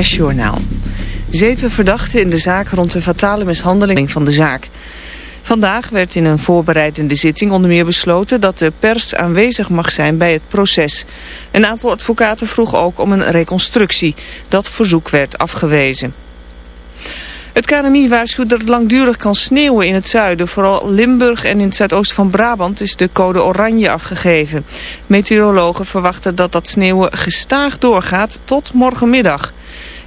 Journaal. Zeven verdachten in de zaak rond de fatale mishandeling van de zaak. Vandaag werd in een voorbereidende zitting onder meer besloten dat de pers aanwezig mag zijn bij het proces. Een aantal advocaten vroeg ook om een reconstructie. Dat verzoek werd afgewezen. Het KNMI waarschuwt dat het langdurig kan sneeuwen in het zuiden. Vooral Limburg en in het zuidoosten van Brabant is de code oranje afgegeven. Meteorologen verwachten dat dat sneeuwen gestaag doorgaat tot morgenmiddag.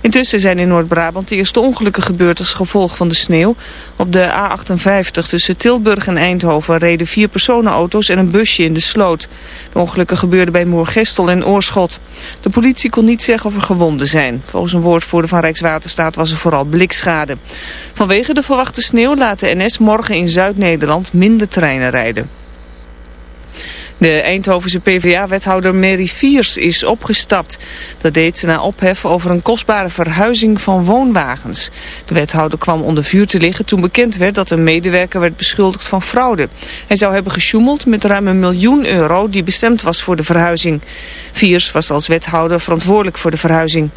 Intussen zijn in Noord-Brabant de eerste ongelukken gebeurd als gevolg van de sneeuw. Op de A58 tussen Tilburg en Eindhoven reden vier personenauto's en een busje in de sloot. De ongelukken gebeurden bij Moergestel en Oorschot. De politie kon niet zeggen of er gewonden zijn. Volgens een woordvoerder van Rijkswaterstaat was er vooral blikschade. Vanwege de verwachte sneeuw laat de NS morgen in Zuid-Nederland minder treinen rijden. De Eindhovense PvdA-wethouder Mary Viers is opgestapt. Dat deed ze na ophef over een kostbare verhuizing van woonwagens. De wethouder kwam onder vuur te liggen toen bekend werd dat een medewerker werd beschuldigd van fraude. Hij zou hebben gesjoemeld met ruim een miljoen euro die bestemd was voor de verhuizing. Viers was als wethouder verantwoordelijk voor de verhuizing.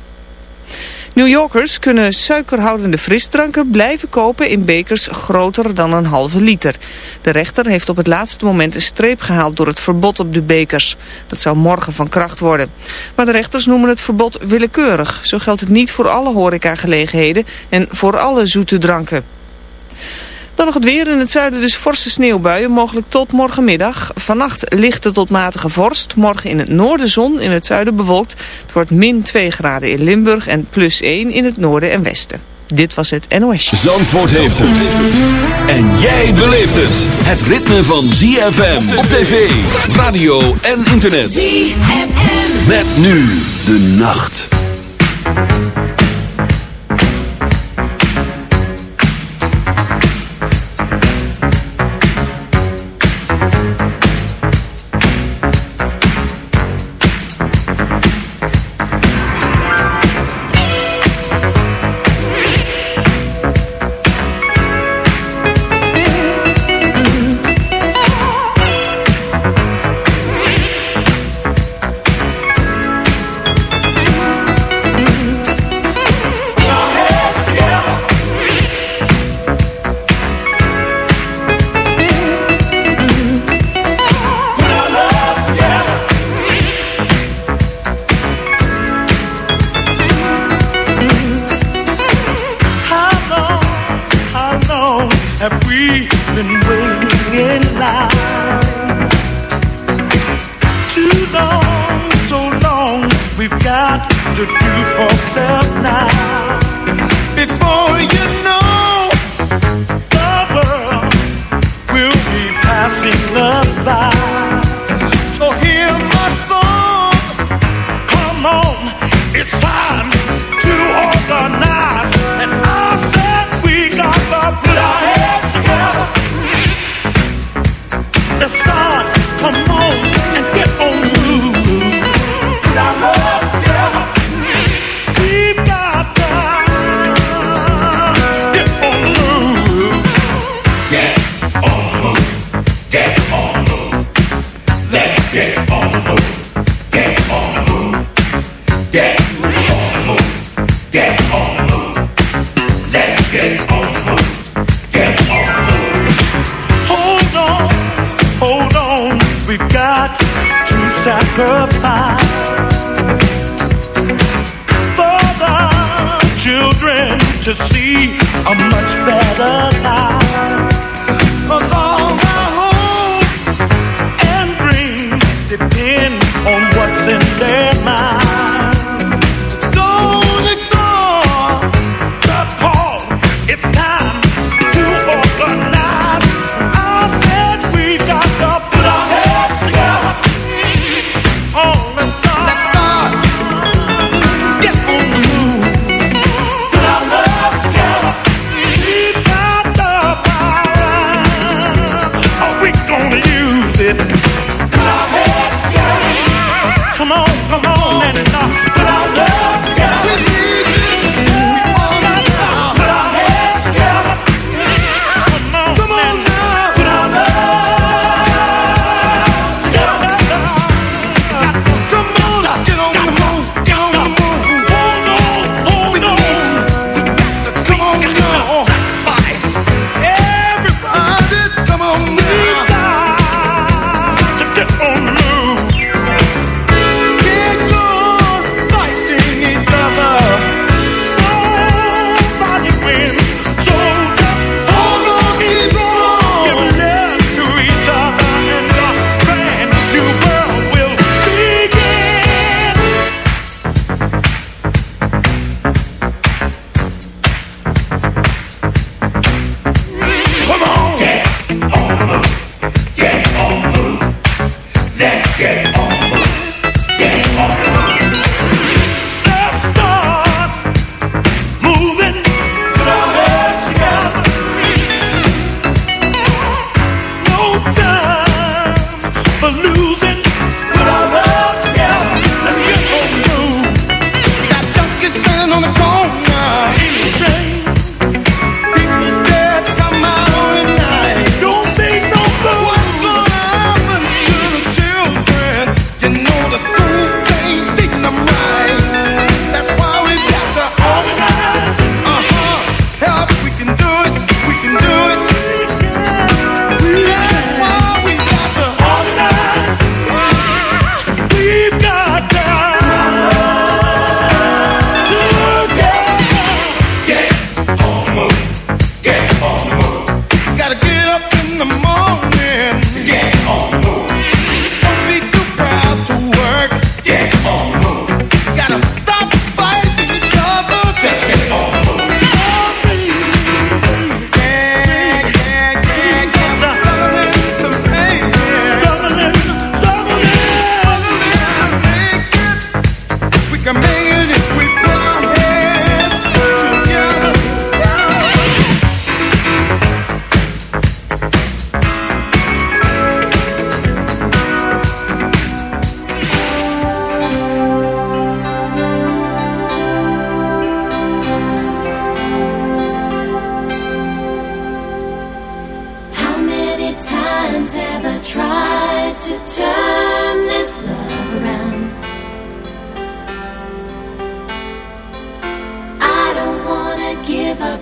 New Yorkers kunnen suikerhoudende frisdranken blijven kopen in bekers groter dan een halve liter. De rechter heeft op het laatste moment een streep gehaald door het verbod op de bekers. Dat zou morgen van kracht worden. Maar de rechters noemen het verbod willekeurig. Zo geldt het niet voor alle horecagelegenheden en voor alle zoete dranken. Dan nog het weer in het zuiden dus forse sneeuwbuien, mogelijk tot morgenmiddag. Vannacht lichte tot matige vorst. Morgen in het noorden zon, in het zuiden bewolkt. Het wordt min 2 graden in Limburg en plus 1 in het noorden en westen. Dit was het NOS. Zandvoort heeft het. En jij beleeft het. Het ritme van ZFM op tv, radio en internet. ZFM. Met nu de nacht.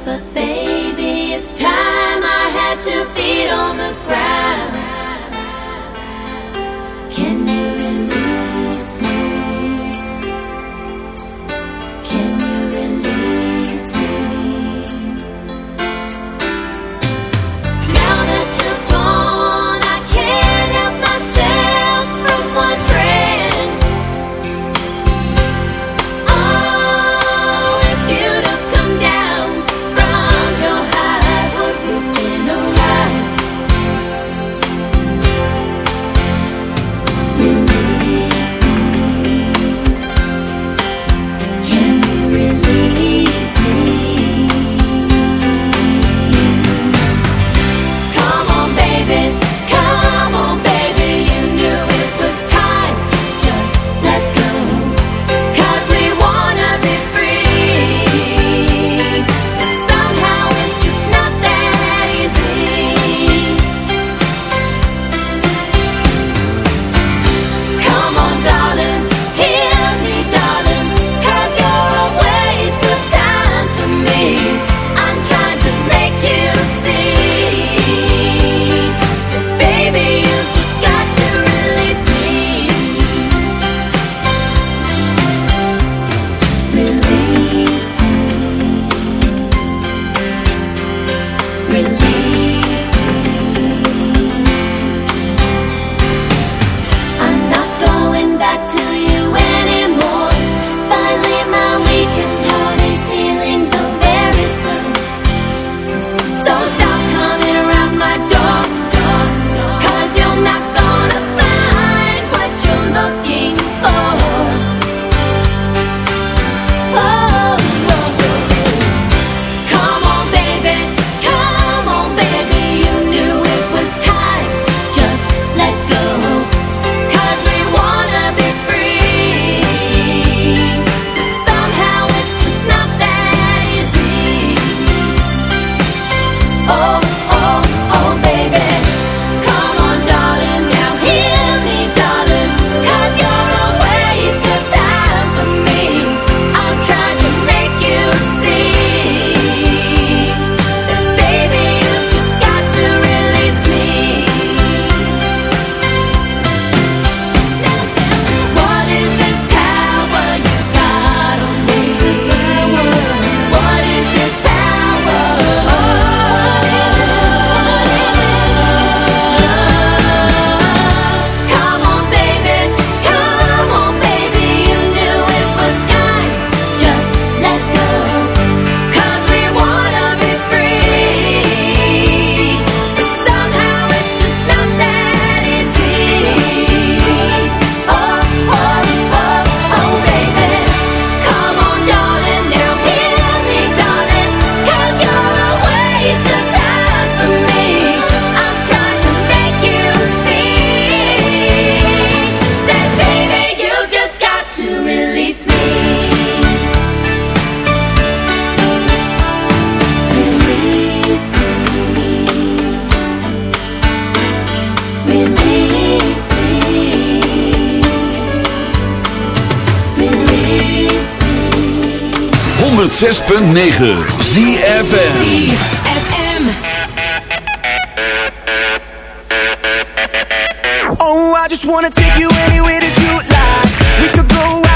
but they. 106.9 ZFN Oh, I just wanna take you anywhere that you like. We could go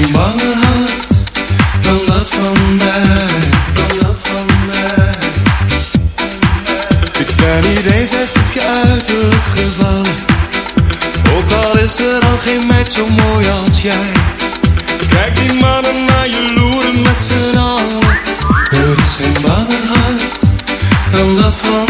Er is geen bange hart, dan dat van mij. Ik ben niet eens uit het uiterlijk gevallen. Ook al is er dan geen meid zo mooi als jij. Kijk die maar naar je loeren met z'n allen. Er is geen bange hart, dan dat van mij.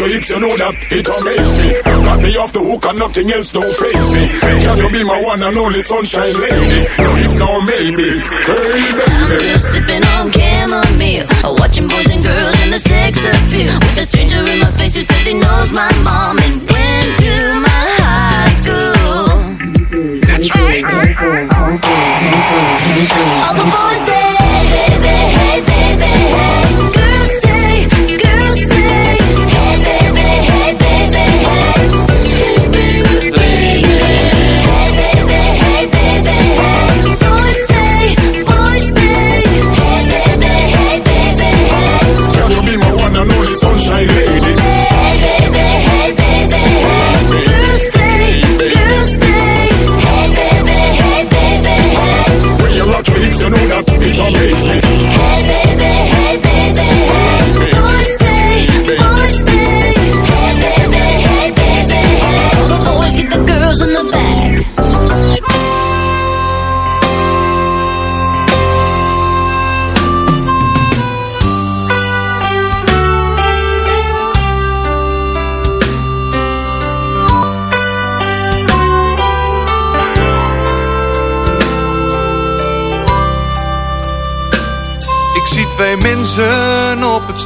your hips, you know that it amazes me. Got me off the hook and nothing else don't face me. Can you be my one and only sunshine lady? No, if no, maybe. Hey, baby. I'm just sipping on chamomile, watching boys and girls and the sex appeal. With a stranger in my face who says he knows my mom and went to my high school. That's right. All the boys say,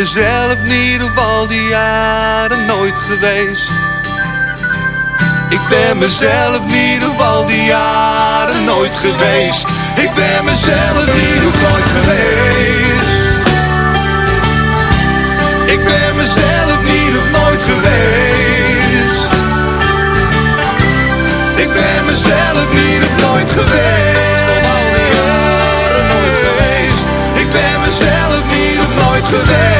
Mezelf niet op al die jaren nooit geweest. Ik ben mezelf niet op al die jaren nooit geweest. Ik ben mezelf niet op nooit geweest. Ik ben mezelf niet of nooit geweest. Ik ben mezelf niet of nooit geweest. Nooit geweest. Ik ben mezelf niet of nooit geweest.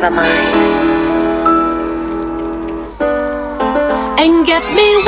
never mind. And get me